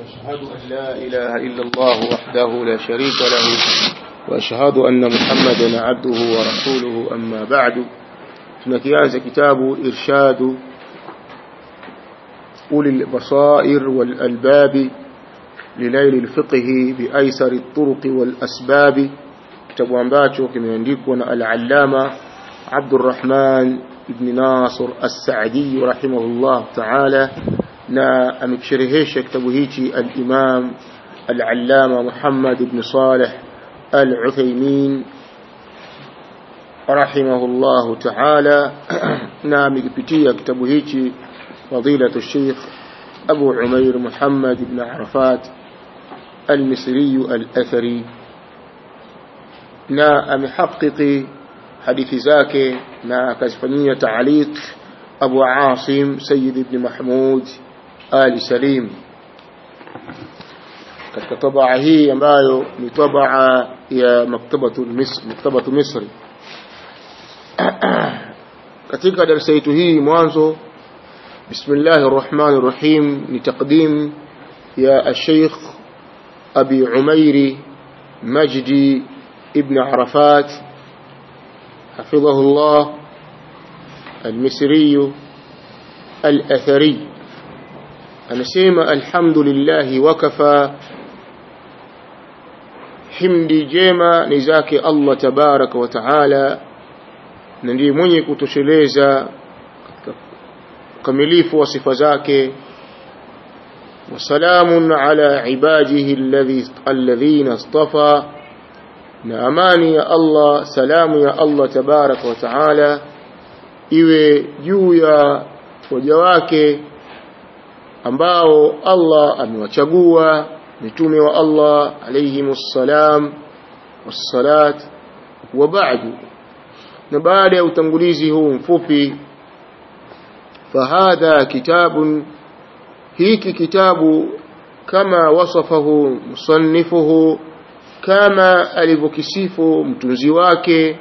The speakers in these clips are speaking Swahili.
وأشهد أن لا إله إلا الله وحده لا شريك له وأشهد أن محمدا عبده ورسوله أما بعد. tunakianza kitabu irshadu أولي البصائر والألباب لليل الفقه بأيسر الطرق والأسباب. kitabu ambacho kimeandikwa na al-allama Abdurrahman ibn Nasir as-Sa'di rahimahullah ta'ala na amekisherehesha kitabu hichi al-Imam al-allama Muhammad ibn Salih al-Uthaymeen rahimahullah ta'ala na amekipitia kitabu hichi fadilatu Sheikh Abu Umair Muhammad ibn Arafat al-Misri al-Athari na amehakiki hadithi zake na akazifanyia taaliq Abu Asim Sayyid ibn Mahmud Ali Salim katika tabaa hii ambayo ni tabaa ya maktabatu Misri katika darasa yetu hii mwanzo bismillahir rahmanir rahim ni taqdim ya الشيخ أبي عمير مجدي ابن عرفات حفظه الله المصري الأثري anasema alhamdulillahi wakafa. Himdi jema ni zake Allah tabaraka wa taala na ndiye mwenye kutosheleza ukamilifu wa sifa zake. Wasalamun ala ibadihi alladhina istafa na amani ya Allah salamu ya Allah tabaraka wa taala iwe juu ya waja wake ambao Allah amewachagua mitume wa Allah alayhimus salam wassalat wa ba'du. Na baada ya utangulizi huu mfupi fahadha kitabun hiki kitabu kama wasafahu musannifuhu kama alivyokisifu mtunzi wake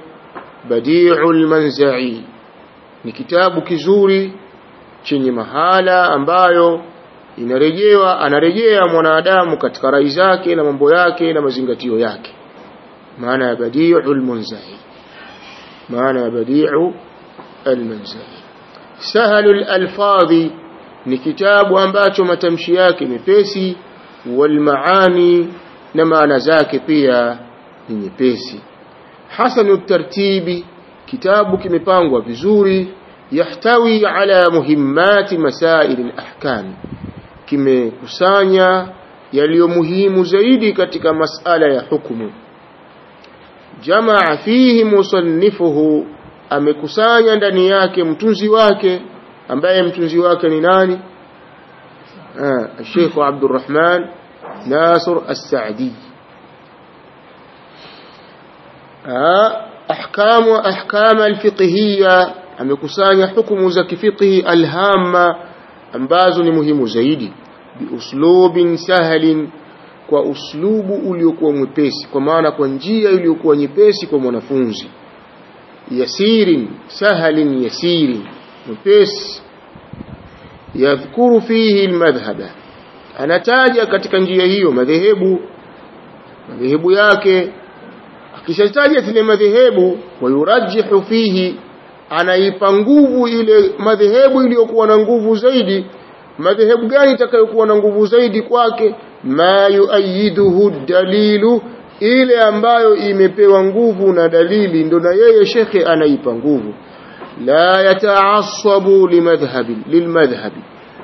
badi'ul manza'i. Ni kitabu kizuri chenye mahala ambayo inarejewa anarejea mwanadamu katika rai zake na mambo yake na mazingatio yake. Maana ya badi'ul almunzahi maana ya badi'u al-manza'i sahalul alfadhi ni kitabu ambacho matamshi yake mepesi walmaani na maana zake pia ni nyepesi. Hasanu tartibi kitabu kimepangwa vizuri yahtawi ala muhimmati masail alahkam kimekusanya yaliyo muhimu zaidi katika masala ya hukumu. Jamaa fihi musannifuhu amekusanya ndani yake mtunzi wake ambaye mtunzi wake ni nani? Ah Sheikh Abdurrahman Nasir As-Saadi ah ahkamu ahkama al-fiqhiyya amekusanya hukumu za kifiqhi alhama ambazo ni muhimu zaidi biuslubin sahalin kwa uslubu uliokuwa mwepesi kwa maana kwa njia iliyokuwa nyepesi kwa mwanafunzi. Yasirin sahalin yasirin mwepesi. Yadhkuru fihi almadhhaba. Anataja katika njia hiyo madhehebu madhehebu yake. Akishataja zile madhehebu wayurajihu fihi anaipa nguvu ile madhehebu iliyokuwa na nguvu zaidi. Madhehebu gani itakayokuwa na nguvu zaidi kwake? Ma yuayiduhu dalilu ile ambayo imepewa nguvu na dalili ndo na yeye shekhe anaipa nguvu. La yataasabu limadhhabi lilmadhhabi.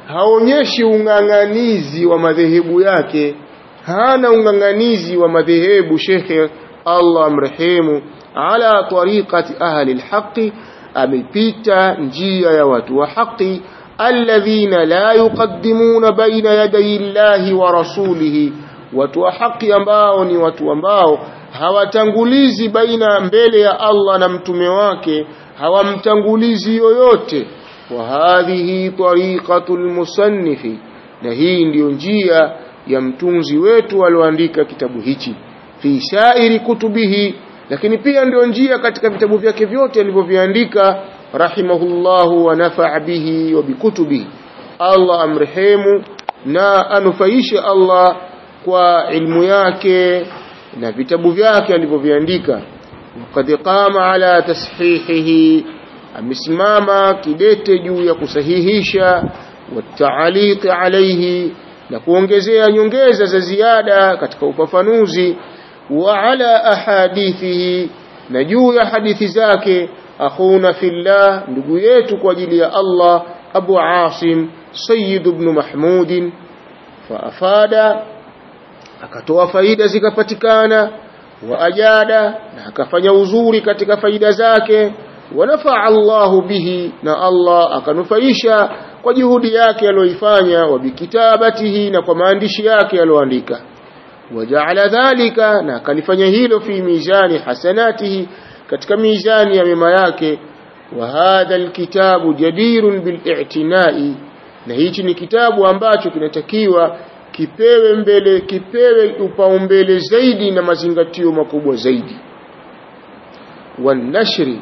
Haonyeshi ung'ang'anizi wa madhehebu yake. Hana ung'ang'anizi wa madhehebu shekhe Allah amrehemu. Ala tariqati ahli alhaqi amepita njia ya watu wa haki alladhina la yuqaddimuna baina yadayi llahi wa rasulihi watu wa haki ambao ni watu ambao hawatangulizi baina mbele ya Allah na mtume wake hawamtangulizi yoyote. Wa hadhihi tariqatul musannifi na hii ndiyo njia ya mtunzi wetu alioandika kitabu hichi. Fi shairi kutubihi lakini pia ndio njia katika vitabu vyake vyote alivyoviandika rahimahullahu wa nafaa bihi wa bikutubihi Allah amrehemu na anufaishe Allah kwa ilmu yake na vitabu vyake alivyoviandika. Qad qama ala tashihihi amesimama kidete juu ya kusahihisha wataaliqi alayhi na kuongezea nyongeza za ziada katika ufafanuzi wa ala ahadithihi na juu ya hadithi zake akhuna fillah ndugu yetu kwa ajili ya Allah Abu Asim Sayyid ibn Mahmud fa afada akatoa faida zikapatikana wa ajada na akafanya uzuri katika faida zake wanafaa Allahu bihi na Allah akanufaisha kwa juhudi yake aliyoifanya wa bikitabatihi na kwa maandishi yake aliyoandika wajaala dhalika na akalifanya hilo fi mizani hasanatihi katika mizani ya mema yake. Wa hadha alkitabu jadirun bil'i'tinai na hichi ni kitabu ambacho kinatakiwa kipewe mbele kipewe upaumbele zaidi na mazingatio makubwa zaidi. Wanashri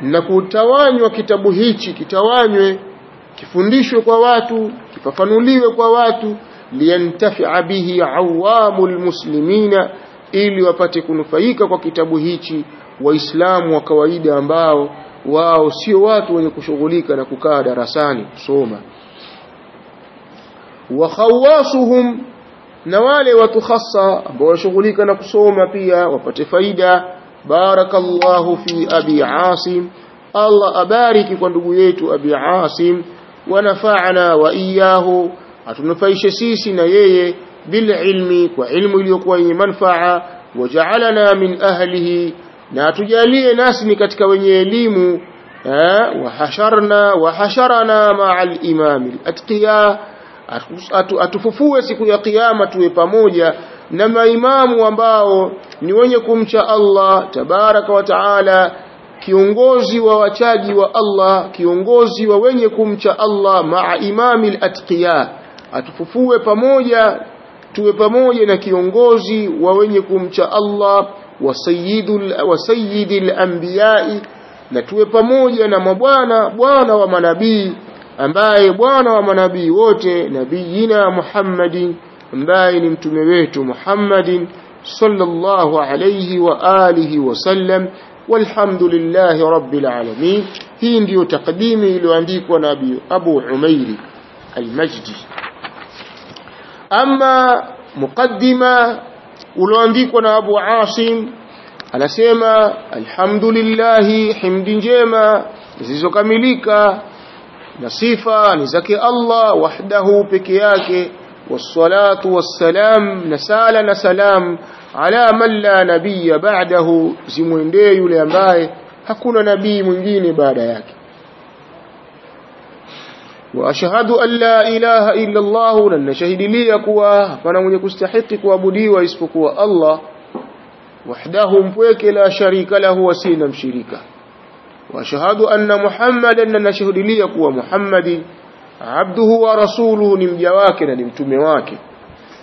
na kutawanywa kitabu hichi kitawanywe kifundishwe kwa watu kifafanuliwe kwa watu liyantafi'a bihi awamul muslimina ili wapate kunufaika kwa kitabu hichi waislamu wa kawaida ambao wao sio watu wenye kushughulika na kukaa darasani kusoma. Wa khawasuhum na wale watu hasa ambao washughulika na kusoma pia wapate faida. Barakallahu fi abi asim Allah abariki kwa ndugu yetu abi asim. Wa iyyahu atunufaishe sisi na yeye bil ilmi kwa ilmu iliyokuwa yenye manfaa waja'alana min ahlihi na atujalie nasi ni katika wenye elimu wahasharna hasharna wa hasharana ma'al imam al-atqiya. Atufufue siku ya kiyama tuwe pamoja na maimamu ambao ni wenye kumcha Allah tabaraka wa taala kiongozi wa wachaji wa Allah kiongozi wa wenye kumcha Allah maa imami al-atqiya atufufue pamoja tuwe pamoja na kiongozi wa wenye kumcha Allah wa sayyidil anbiya'i na tuwe pamoja na mabwana bwana wa manabii ambaye bwana wa manabii wote nabiyina Muhammadin ambaye ni mtume wetu Muhammadin sallallahu alayhi wa alihi wa sallam walhamdulillahi rabbil alamin. Hii ndiyo takdimi iliyoandikwa na Abu Umairi al-Majdi ama mukaddima ulioandikwa na Abu Asim anasema alhamdulillah himdi njema zilizokamilika na sifa ni zake Allah wahdahu peke yake wassalatu wassalam na sala na salam ala man la nabiyya ba'dahu zimwendee yule ambaye hakuna nabii mwingine baada yake وأشهد أن لا إله إلا الله لن شهيد لي اكو فأنا من يستحق كعبدي واسفكوا الله. وحده أمك لا شريك له وسينا مشريكا وأشهد أن محمدا لن شهيد لي اكو محمد. عبده ورسوله نمجاك ونمتمه واك.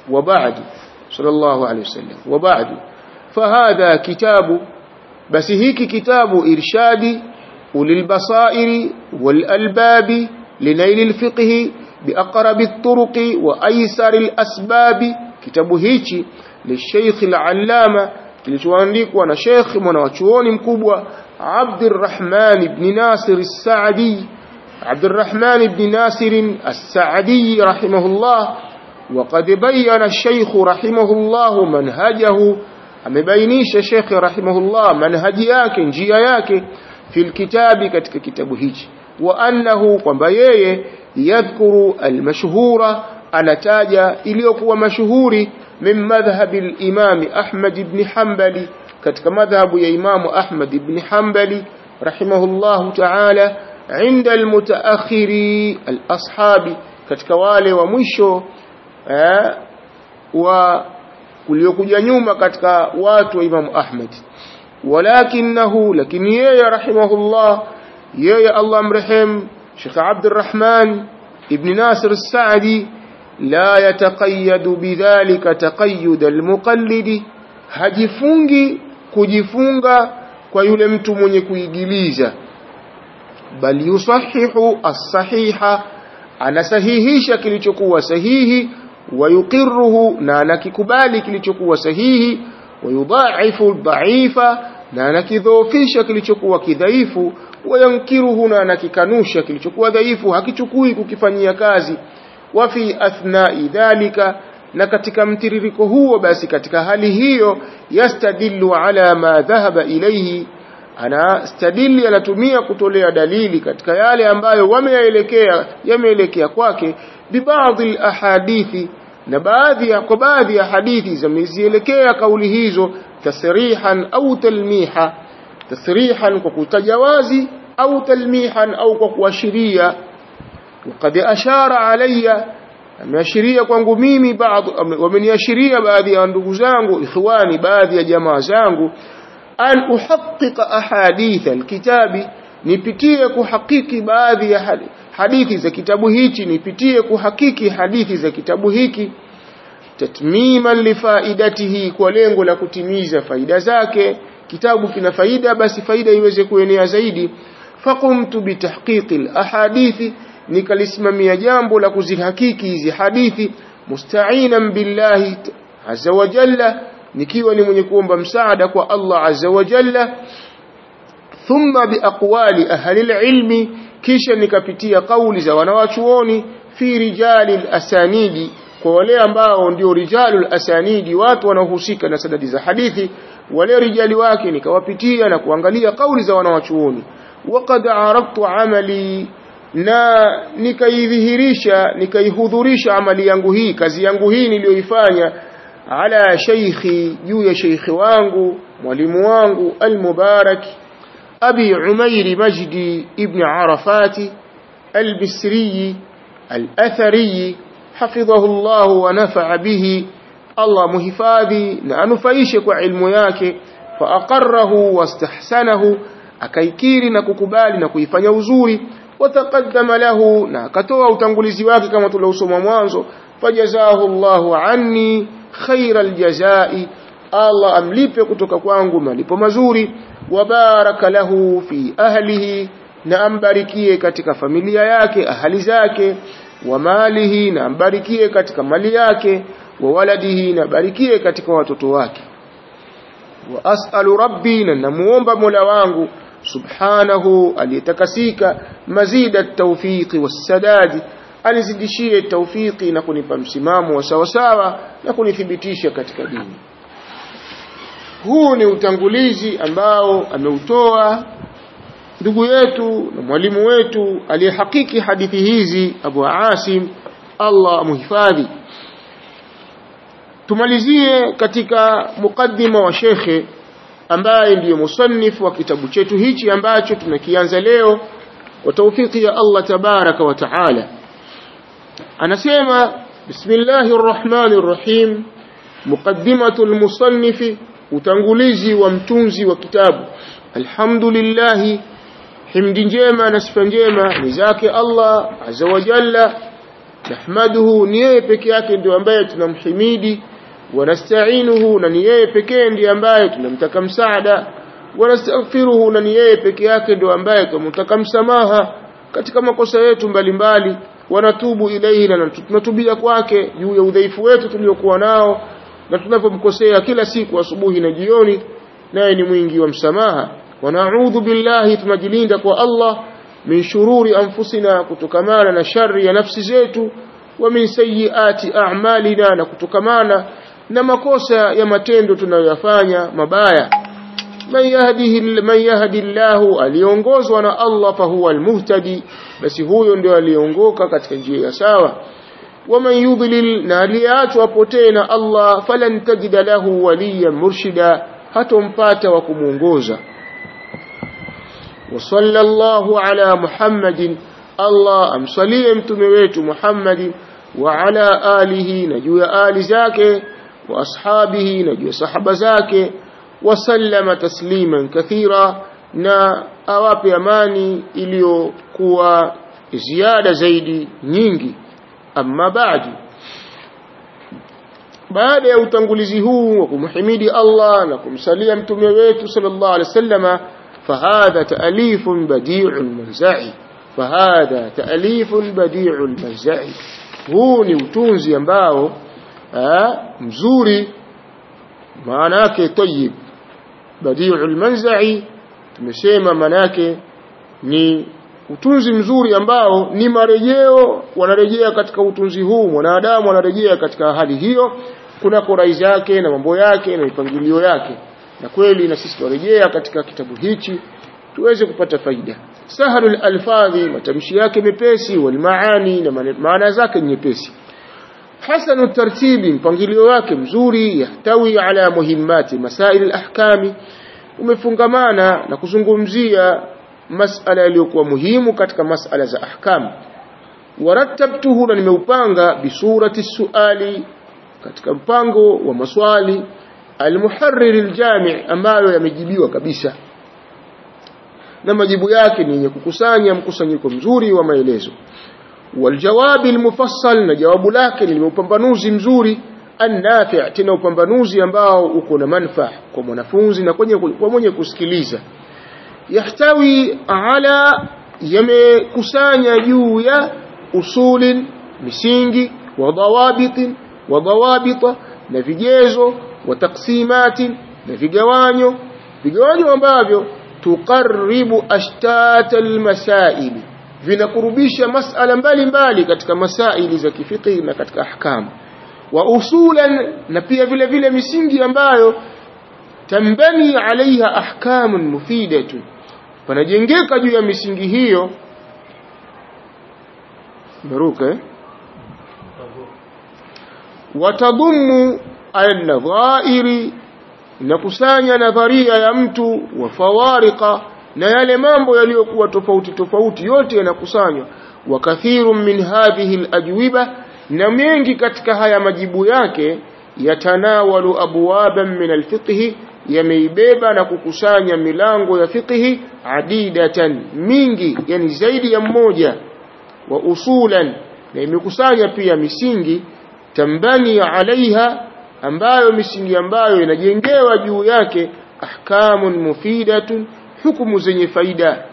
وبعد صلى الله عليه وسلم. وبعد فهذا كتاب بس هيك كتاب إرشادي وللبصائر والألباب لنيل الفقه بأقرب الطرق وأيسر الأسباب. كتابه هيتي للشيخ العلامة كليتوانيك وأنا شيخ وأنا وشوون مكوبوا عبد الرحمن بن ناصر السعدي. عبد الرحمن بن ناصر السعدي رحمه الله. وقد بين الشيخ رحمه الله منهجه. أما بينيش الشيخ رحمه الله منهجياك جياياك في الكتاب. كتابه هيتي وأنه قمبيه يذكر المشهورة أنا تاجا إليكو ومشهوري من مذهب الإمام أحمد بن حنبل كتك مذهب يا إمام أحمد بن حنبل رحمه الله تعالى عند المتأخري الأصحاب كتك والي ومشو وليكو جنوم كتك واتو إمام أحمد ولكنه لكن يا رحمه الله yeye Allah mrehemu Sheikh Abdurrahman ibn Nasir as-Sa'di la yataqayyadu bidhalika taqayyud al-muqallidi hajifungi kujifunga kwa yule mtu mwenye kuigiliza. Bal yusahihu as-sahiha anasahihisha kilichokuwa sahihi wayuqiruhu na anakikubali kilichokuwa sahihi wayudhaifu dhaifa na anakidhoofisha kilichokuwa kidhaifu wayankiruhu na anakikanusha kilichokuwa dhaifu hakichukui kukifanyia kazi. Wa fi athnai dhalika na katika mtiririko huo basi katika hali hiyo yastadillu ala ma dhahaba ilayhi ana stadili anatumia kutolea dalili katika yale ambayo wameyaelekea yameelekea kwake bibaadhi ahadithi na baadhi ya kwa baadhi ya hadithi zimezielekea kauli hizo tasrihan au talmiha tasrihan kwa kutaja wazi au talmihan au kwa kuashiria. Qad ashara alayya ameashiria kwangu mimi baadhi wameniashiria baadhi ya ndugu zangu ikhwani baadhi ya jamaa zangu an uhaqiqa ahadith alkitabi nipitie kuhakiki baadhi ya hadithi za kitabu hichi nipitie kuhakiki hadithi za kitabu hiki. Tatmiman lifaidatihi kwa lengo la kutimiza faida zake kitabu kina faida basi faida iweze kuenea zaidi. Faqumtu bitahqiqi alahadithi nikalisimamia jambo la kuzihakiki hizi hadithi musta'inan billahi azza wa jalla nikiwa ni mwenye kuomba msaada kwa Allah azza wa jalla. Thumma biaqwali ahli alilmi kisha nikapitia kauli za wanawachuoni fi rijali asanidi kwa wale ambao ndio rijalul asanidi watu wanaohusika na sanadi za hadithi wale rijali wake nikawapitia na kuangalia kauli za wanawachuoni waqad aradtu amali na nikaidhihirisha nikaihudhurisha amali yangu hii kazi yangu hii niliyoifanya ala sheikhi juu ya sheikhi wangu mwalimu wangu almubarak abi umair majdi ibn arafati albisri alathari حفظه الله Allah muhifadhi na anufaishe kwa ilmu yake faaqarrahu wastahsanahu akaikiri na kukubali na kuifanya uzuri wataqaddama lahu na akatoa utangulizi wake kama tuliosoma mwanzo fajazahu Allahu anni khaira jazai Allah amlipe kutoka kwangu malipo mazuri wabaraka lahu fi ahlihi na ambarikie katika familia yake ahali zake wa malihi na ambarikie katika mali yake wa waladihi na barikie katika watoto wake. Wa as'alu rabbi na namuomba mola wangu subhanahu aliyetakasika mazida tawfiqi wassadadi alizidishie tawfiki na kunipa msimamo wa sawasawa na kunithibitisha katika dini. Huu ni utangulizi ambao ameutoa ndugu yetu na mwalimu wetu aliyehakiki hadithi hizi Abu Asim Allah muhifadhi tumalizie katika mukaddima wa shekhe ambaye ndiyo musannif wa kitabu chetu hichi ambacho tunakianza leo kwa taufiki ya Allah tabaraka wa taala. Anasema bismillahir rahmanir rahim muqaddimatul musannif utangulizi wa mtunzi wa kitabu. Alhamdulillah himdi njema na sifa njema ni zake Allah azza wa jalla. Nahmaduhu ni yeye peke yake ndio ambaye tunamhimidi wanasta'inuhu na ni yeye pekee ndiye ambaye tunamtaka msaada. Wanastaghfiruhu na ni yeye peke yake ndio ambaye tunamtaka msamaha katika makosa yetu mbalimbali. Wanatubu ilaihi na tunatubia kwake juu ya udhaifu wetu tuliokuwa nao na tunapomkosea kila siku asubuhi na jioni naye ni mwingi wa msamaha. Wanaudhu billahi tunajilinda kwa Allah min shururi anfusina kutokamana na shari ya nafsi zetu wa min sayyiati a'malina na kutokamana na makosa ya matendo tunayoyafanya mabaya man yahdihi man yahdillahu aliongozwa na Allah fahuwa almuhtadi basi huyo ndio aliongoka katika njia ya sawa waman yudlil na aliyeachwa apotee na Allah falan tajida lahu waliyan murshida hatompata wa kumuongoza وصلى الله على محمد الله امصليه mtume wetu Muhammad وعلى آله نجو آل زاكي وأصحابه نجو صحب زاك وسلم تسليما كثيرا نا أواب أماني إليو كوا زيادة زيدي نينجي. أما بعد بعد يوتنقلزه وكمحمد الله لكم سليم تميويت صلى الله عليه وسلم فهذا تأليف بديع المنزعي. فهذا تأليف بديع المنزعي. هوني وتونزي أنباؤه mzuri. Maana yake tayyib. Badi'ul manza'i tumesema maana yake ni utunzi mzuri ambao ni marejeo wanarejea katika utunzi huu. Mwanadamu anarejea katika hali hiyo. Kuna korai zake na mambo yake na mipangilio yake. Na kweli na sisi tuarejea katika kitabu hichi tuweze kupata faida. Sahalul alfadhi matamshi yake mepesi wal maani na maana zake nyepesi hasanu tartibi mpangilio wake mzuri yahtawi ala muhimmati masail alahkami umefungamana na kuzungumzia masala yaliyokuwa muhimu katika masala za ahkam. Warattabtuhu na nimeupanga bisurati suali katika mpango wa maswali almuharrir aljami' ambayo yamejibiwa kabisa. Na majibu yake ni yenye kukusanya mkusanyiko mzuri wa maelezo waljawabi المفصل lake ni upambanuzi mzuri. Annafi' tena upambanuzi ambao uko na manfaa kwa mwanafunzi na kwenye kwa mwenye kusikiliza. Yahtawi ala yamekusanya juu ya usulin misingi wa dawabitin wa dawabita na vigezo wa taksimatin na vigawanyo. Vigawanyo ambavyo tuqarribu ashtata almasail vinakurubisha masala mbalimbali katika masaili za kifiqhi na katika ahkamu wa usulan na pia vile vile misingi ambayo tambani alaiha ahkamun mufidatu panajengeka juu ya misingi hiyo. Baruka watadumu watadhumu an-nadhairi inakusanya nadharia ya mtu wa fawarika na yale mambo yaliyokuwa tofauti tofauti yote yanakusanywa. Wa kathirun min hadhihi al-ajwiba na mengi katika haya majibu yake yatanawalu abwaban min al-fiqh yameibeba na kukusanya milango ya fiqhi adidatan mingi yani zaidi ya mmoja. Wa usulan na imekusanya pia misingi tambani alaiha ambayo misingi ambayo inajengewa juu yake ahkamun mufidatun hukumu zenye faida.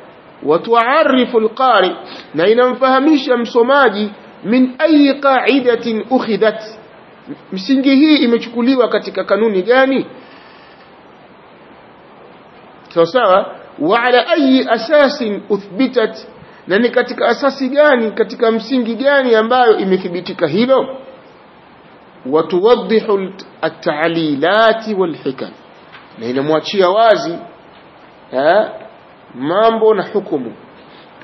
Watuarifu alqari na inamfahamisha msomaji min ayi qa'idatin ukhidhat msingi hii imechukuliwa katika kanuni gani? Sawa wa ala ayi asasin uthbitat na ni katika asasi gani katika msingi gani ambayo imethibitika hilo? Watuwaddihu at-ta'lilati wal hikam na inamwachia wazi mambo na hukumu.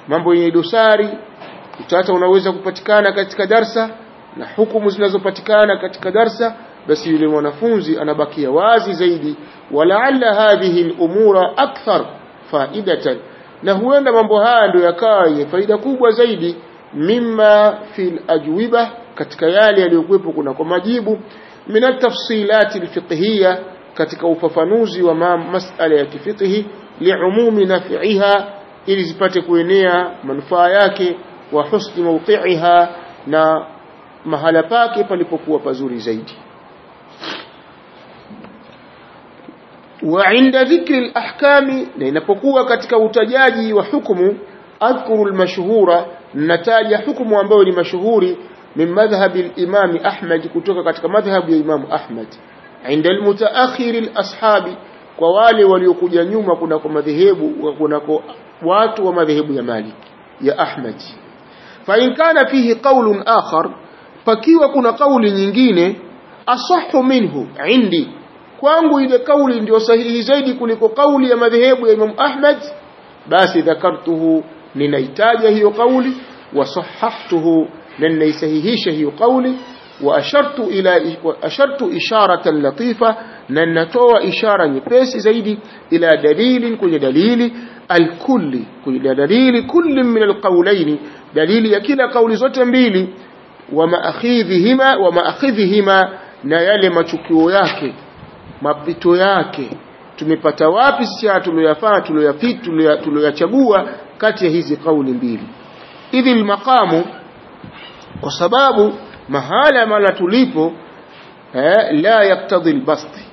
Mambo yenye dosari utata unaweza kupatikana katika darsa na hukumu zinazopatikana katika darsa basi yule mwanafunzi anabakia wazi zaidi. Walaalla hadhihi al-umura akthar faidatan. Na huenda mambo haya ndio yakawa yenye faida kubwa zaidi mimma fil ajwiba katika yale yaliyokuwepo kuna kwa majibu min at-tafsilati al-fiqhiyya katika ufafanuzi wa masala ya kifiqhi liumumi naf'iha ili zipate kuenea manufaa yake wa husni mawqi'iha na mahala pake palipokuwa pazuri zaidi وعند ذكر الأحكام لinapokuwa katika utajaji wa hukumu adhkuru almashhura nataja hukumu ambayo ni mashuhuri min madhhab al-imam Ahmad kutoka katika madhhabu ya Imam Ahmad عند المتأخر الأصحاب kwa wale waliokuja nyuma kuna kwa madhehebu kuna watu wa madhehebu ya Malik ya Ahmad. Fa in kana fihi qawlun akhar pakiwa kuna kauli nyingine asahhu minhu indi. Kwangu ile kauli ndio sahihi zaidi kuliko kauli ya madhehebu ya Imam Ahmad. Basi dhakartuhu ninaitaja hiyo kauli wa sahhahtuhu, na ninaisahihisha hiyo kauli ila اشاره ashartu isharatan latifa na natoa ishara nyepesi zaidi ila dalili kwenye dalili alkulli kwenye dalili kulli min alqawlaini dalili ya kila kauli zote mbili wa maakhidhihima wa maakhidhihima na yale machukio yake mapito yake. Tumepata wapi sisi tuliyofanya tuliyopita tuliyachagua kati ya hizi kauli mbili? Idhi almaqamu kwa sababu mahala mala tulipo eh, la yaktadhi albasti.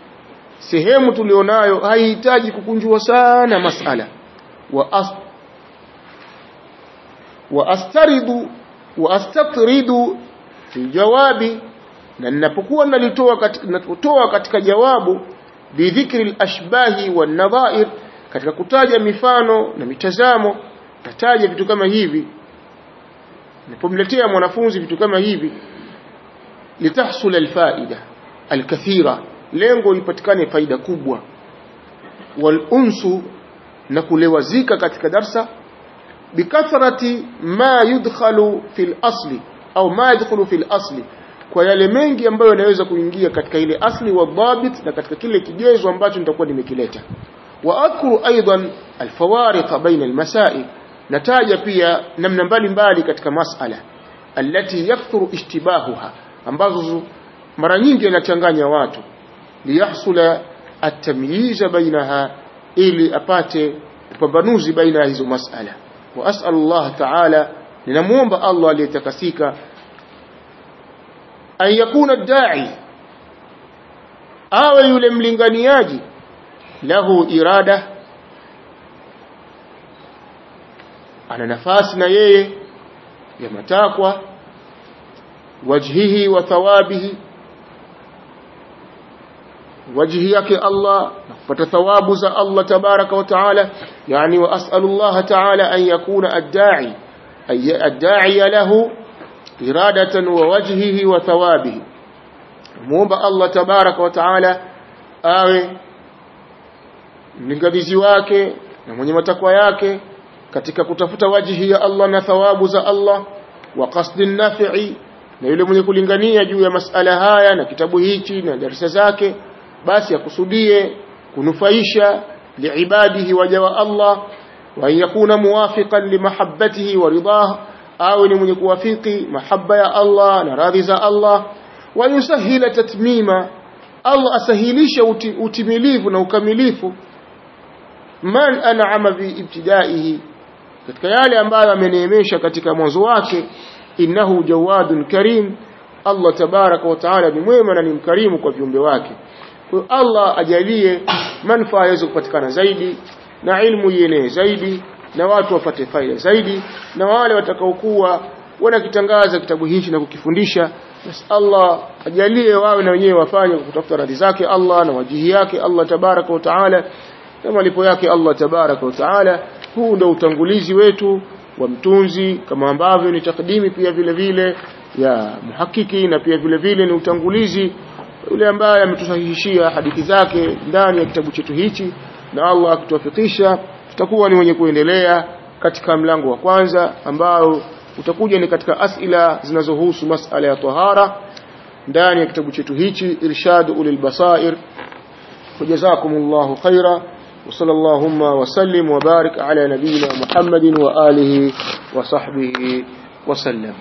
Sehemu tulionayo haihitaji kukunjua sana masala. Wa as wa astaridu wa astatridu fi jawabi na ninapokuwa nalitoa katika, katika jawabu bidhikri lashbahi wanadhair wan nadha'ir katika kutaja mifano na mitazamo nataja vitu kama hivi. Napomletea mwanafunzi vitu kama hivi litahsul alfaida alkathira lengo lipatikane faida kubwa. Walunsu na kulewazika katika darsa bikathrati ma yudkhalu fil asli au ma yadkhulu fil asli kwa yale mengi ambayo yanaweza kuingia katika ile asli wa dhabit na katika kile kigezo ambacho nitakuwa nimekileta. Wa adhkuru aidan alfawariqa baina almasail nataja pia namna mbalimbali katika masala allati yakthuru ishtibahuha ambazo mara nyingi yanachanganya watu liyahsula at-tamyiz bainaha ili apate upambanuzi baina ya hizo masala. Wa as'alu Allah ta'ala ninamuomba Allah aliyetakasika an yakuna ad-da'i awe yule mlinganiaji lahu irada ana nafasi na yeye ya matakwa وجهه وثوابه. وجهك الله فتثواب ذا الله تبارك وتعالى. يعني وأسأل الله تعالى أن يكون الداعي أي الداعي له إرادة ووجهه وثوابه. موبا الله تبارك وتعالى آه، آوي نقبزي واكي من متقوى ياكي katika kutafuta wajihi ya Allah na thawabu za Allah wa qasdin nafi na yule mwenye kulingania juu ya masala haya na kitabu hichi na darasa zake basi akusudie kunufaisha liibadihi waja wa Allah wa yakuna muwafiqan limahabbatihi wa ridah awe ni mwenye kuwafiki mahaba ya Allah na radhi za Allah wa yusahila tatmima Allah asahilisha uti, utimilivu na ukamilifu man an'ama bi ibtidaihi katika yale ambayo ameneemesha katika mwanzo wake innahu jawadun karim. Allah tabaraka wa taala ni mwema na ni mkarimu kwa viumbe wake. Kwa Allah ajalie manufaa yaweze kupatikana zaidi na ilmu ienee zaidi na watu wapate faida zaidi na wale watakaokuwa wanakitangaza kitabu hichi na kukifundisha basi Allah ajalie wawe na wenyewe wafanye kutafuta radhi zake Allah na wajihi yake Allah tabaraka wa taala na malipo yake Allah tabaraka wa taala. Huu ndio utangulizi wetu wa mtunzi kama ambavyo ni takdimi pia vile vile ya muhakiki na pia vile vile ni utangulizi. Yule ambaye ametusahihishia hadithi zake ndani ya kitabu chetu hichi na Allah akituwafikisha tutakuwa ni wenye kuendelea katika mlango wa kwanza ambao utakuja ni katika asila zinazohusu masala ya tahara. Ndani ya kitabu chetu hichi irshad ulil basair. Wajazakumullahu khaira وصلى اللهم وسلم وبارك على نبينا محمد وآله وصحبه وسلم.